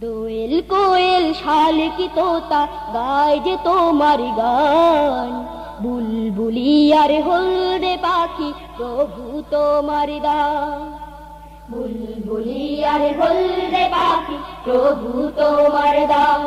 দোয়েল কোয়েল শালিকি তোতা গায় যে তোমার গান। বুলবুলি আর হলদে পাখি, প্রভু তোমার দান। বুলবুলি আর হলদে পাখি, প্রভু তোমার দান।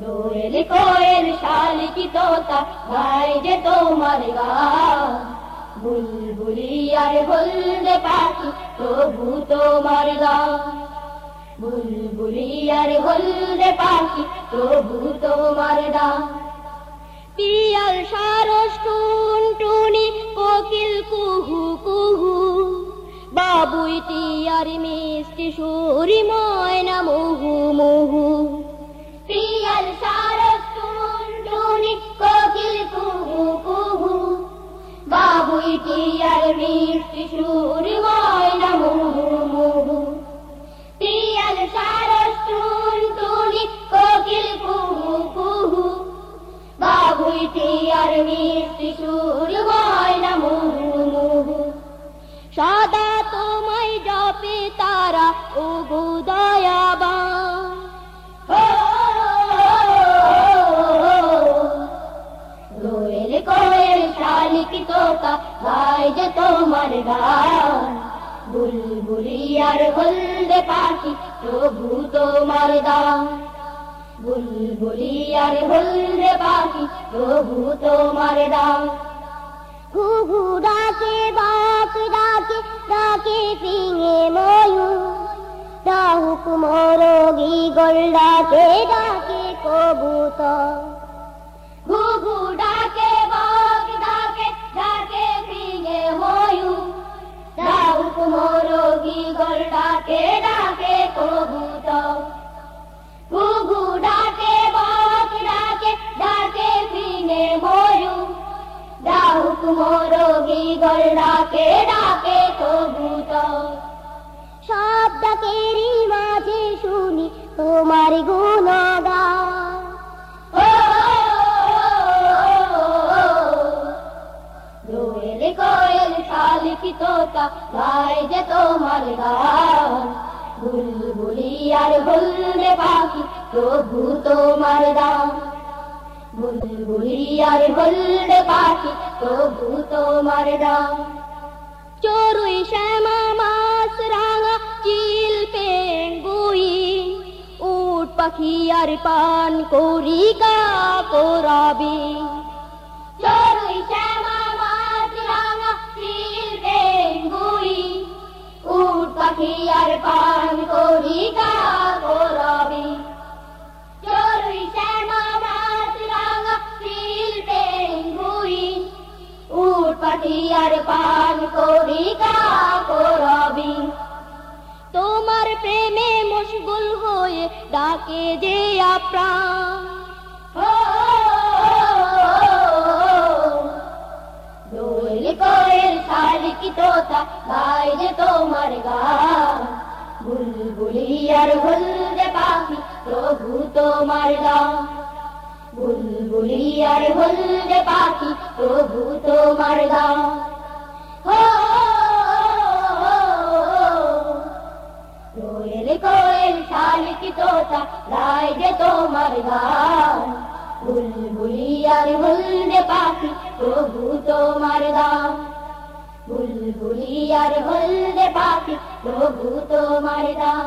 দোয়েল কোয়েল শালিকি তোতা গায় যে তোমার গান। বুলবুলি আর হলদে পাখি প্রভু তোমার গান বুলবুলি আর হলদে পাখি প্রভু তোমার গান পিয়াল সারস টুন টুনি কোকিল কুহু কুহু। বাবুই টিয়ার মিষ্টি সুরি ময়না মুহু মুহু মুহু পিয়াল কোকিল কুহু কুহু বাবুই টিয়ার মিষ্টি সুর ময়না মুহু মুহু সদা তোমায় জপে তারা ও শালিকি তোতা গায় যে তোমার গান। বুলবুলি আর হলদে পাখি প্রভু তোমার দান। বুলবুলি আর হলদে পাখি প্রভু তোমার দান। ঘুঘু ডাকে বাক ডাকে ডাকে ফিঙে ময়ূর। ডাহুক মরগি গল ডাকে ডাকে কবুতর। ঘুঘু ডাহুক মোরগি গল ডাকে ডাকে কবুতর সব ডাকেরই মাঝে শুনি তোমার গুণগান। দোয়েল কোয়েল শালিকি তোতা গায় যে তোমার গান। বুলবুলি আর হলদে পাখি প্রভু তোমার দান। বুলবুলি আর হলদে পাখি প্রভু তোমার দান চড়ুই শ্যামা মাছ রাঙা চিল পেঙ্গুই উট পাখি আর পান করি কা করাবি চড়ুই শ্যামা মাছ রাঙা চিল পেঙ্গুই উট পাখি আর পান আর পান করি কা করবি। তোমার প্রেমে মশগুল হয়ে ডাকে যে আপ্রাণ। শালিকি যে তোমার গান। বুলবুলি আর হলদে পাখি, প্রভু তোমার গান। বুলবুলি আর হলদে পাখি, প্রভু তোমার গান কোয়েল কোয়েল শালিকি তোতা গায় যে তোমার গান। বুলবুলি আর পাখি, প্রভু তোমার গান বুলবুলি আর হলদে পাখি, প্রভু তোমার গান